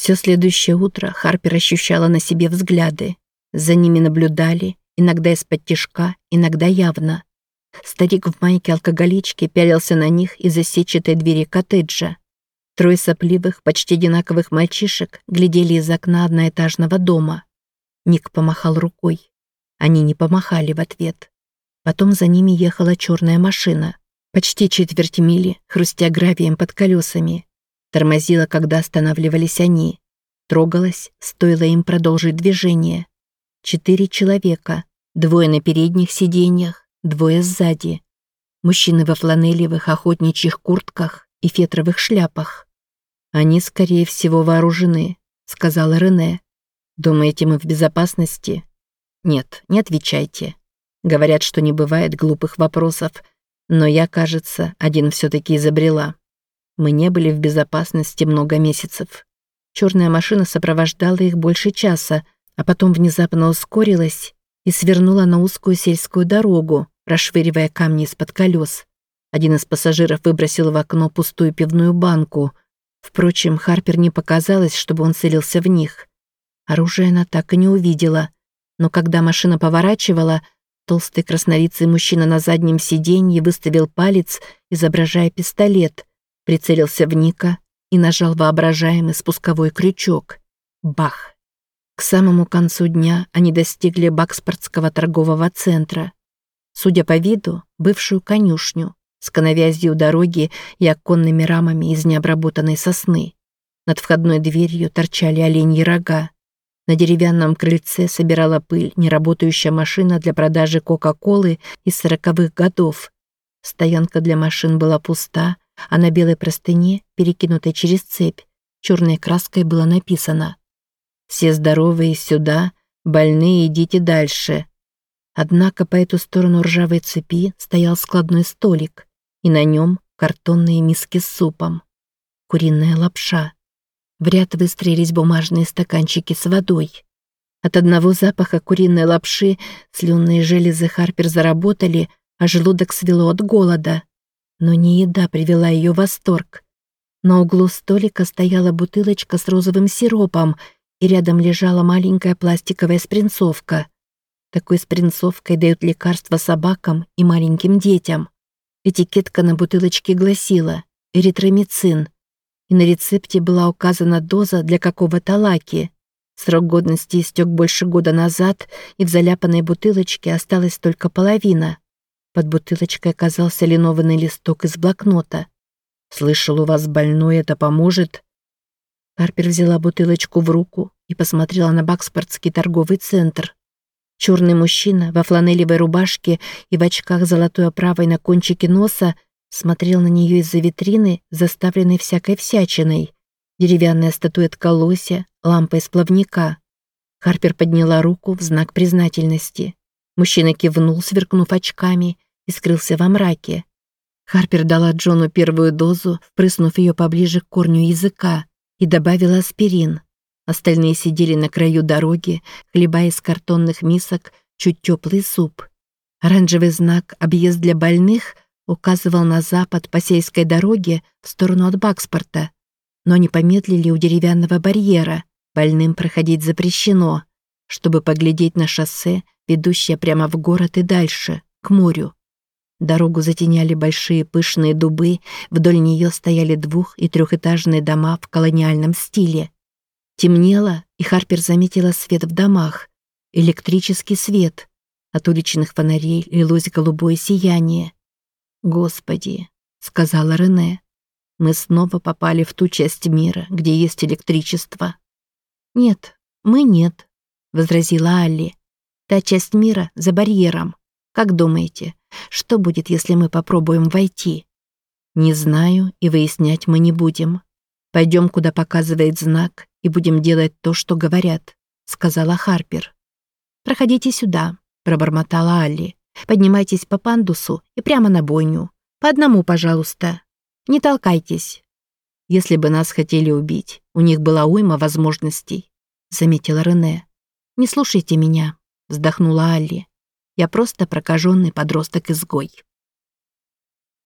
Все следующее утро Харпер ощущала на себе взгляды. За ними наблюдали, иногда из-под тишка, иногда явно. Старик в майке алкоголички пялился на них из-за сетчатой двери коттеджа. Трое сопливых, почти одинаковых мальчишек глядели из окна одноэтажного дома. Ник помахал рукой. Они не помахали в ответ. Потом за ними ехала черная машина. Почти четверть мили, хрустя гравием под колесами. Тормозила, когда останавливались они. Трогалась, стоило им продолжить движение. Четыре человека, двое на передних сиденьях, двое сзади. Мужчины во фланелевых охотничьих куртках и фетровых шляпах. «Они, скорее всего, вооружены», — сказала Рене. «Думаете, мы в безопасности?» «Нет, не отвечайте. Говорят, что не бывает глупых вопросов, но я, кажется, один все-таки изобрела. Мы не были в безопасности много месяцев. Черная машина сопровождала их больше часа, а потом внезапно ускорилась и свернула на узкую сельскую дорогу, расшвыривая камни из-под колес. Один из пассажиров выбросил в окно пустую пивную банку. Впрочем, Харпер не показалось, чтобы он целился в них. Оружие она так и не увидела. Но когда машина поворачивала, толстый краснолицый мужчина на заднем сиденье выставил палец, изображая пистолет, прицелился в Ника и нажал воображаемый спусковой крючок. Бах! К самому концу дня они достигли Бакспортского торгового центра. Судя по виду, бывшую конюшню, с коновязью дороги и оконными рамами из необработанной сосны. Над входной дверью торчали оленьи рога. На деревянном крыльце собирала пыль неработающая машина для продажи Кока-Колы из сороковых годов. Стоянка для машин была пуста, а на белой простыне, перекинутой через цепь, черной краской было написано «Все здоровые сюда, больные идите дальше». Однако по эту сторону ржавой цепи стоял складной столик, и на нем картонные миски с супом. Куриная лапша. В ряд выстроились бумажные стаканчики с водой. От одного запаха куриной лапши слюнные железы Харпер заработали, а желудок свело от голода. Но не еда привела ее в восторг. На углу столика стояла бутылочка с розовым сиропом, и рядом лежала маленькая пластиковая спринцовка. Такой спринцовкой дают лекарства собакам и маленьким детям. Этикетка на бутылочке гласила «эритромицин», и на рецепте была указана доза для какого-то лаки. Срок годности истек больше года назад, и в заляпанной бутылочке осталась только половина. Под бутылочкой оказался линованный листок из блокнота. «Слышал, у вас больной, это поможет?» Харпер взяла бутылочку в руку и посмотрела на Бакспортский торговый центр. Черный мужчина во фланелевой рубашке и в очках золотой оправой на кончике носа смотрел на нее из-за витрины, заставленной всякой всячиной. Деревянная статуэтка лося, лампа из плавника. Харпер подняла руку в знак признательности. Мужчина кивнул, сверкнув очками, и скрылся во мраке. Харпер дала Джону первую дозу, впрыснув ее поближе к корню языка, и добавила аспирин. Остальные сидели на краю дороги, хлебая из картонных мисок чуть теплый суп. Оранжевый знак «Объезд для больных» указывал на запад по сельской дороге в сторону от Бакспорта. Но не помедлили у деревянного барьера. Больным проходить запрещено, чтобы поглядеть на шоссе, ведущее прямо в город и дальше, к морю. Дорогу затеняли большие пышные дубы, вдоль нее стояли двух- и трехэтажные дома в колониальном стиле. Темнело, и Харпер заметила свет в домах. Электрический свет. От уличных фонарей лилось голубое сияние. «Господи», — сказала Рене, — «мы снова попали в ту часть мира, где есть электричество». «Нет, мы нет», — возразила Алли. Та часть мира за барьером. Как думаете, что будет, если мы попробуем войти? Не знаю, и выяснять мы не будем. Пойдем, куда показывает знак, и будем делать то, что говорят, сказала Харпер. Проходите сюда, пробормотала Алли. Поднимайтесь по пандусу и прямо на бойню. По одному, пожалуйста. Не толкайтесь. Если бы нас хотели убить, у них была уйма возможностей, заметила Рене. Не слушайте меня, вздохнула Алли. Я просто прокаженный подросток-изгой.